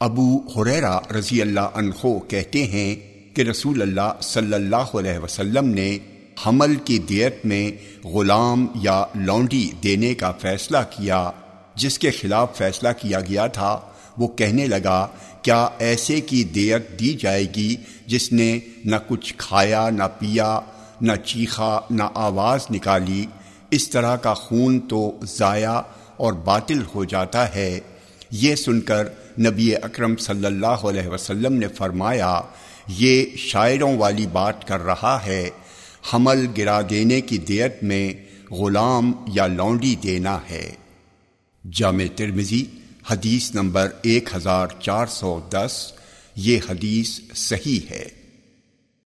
ابو حریرا رضی اللہ عنہ کہتے ہیں کہ رسول اللہ صلی اللہ علیہ وسلم نے حمل کی دیت میں غلام یا لونڈی دینے کا فیصلہ کیا، جس کے خلاف فیصلہ کیا گیا تھا، وہ کہنے لگا، کیا ایسے کی دیت دی جائے گی جس نے نہ کچھ کھایا، نہ پیا، نہ چیخا، نہ آواز نکالی؟ اس طرح کا خون تو ضائع اور باطل ہو جاتا ہے۔ یہ سن کر نبی اکرم صلی اللہ علیہ وسلم نے فرمایا، یہ شاعروں والی بات کر رہا ہے، حمل گرا دینے کی دیت میں غلام یا لونڈی دینا ہے۔ جامع ترمزی حدیث نمبر ایک ہزار چار سو دس، یہ حدیث صحیح ہے۔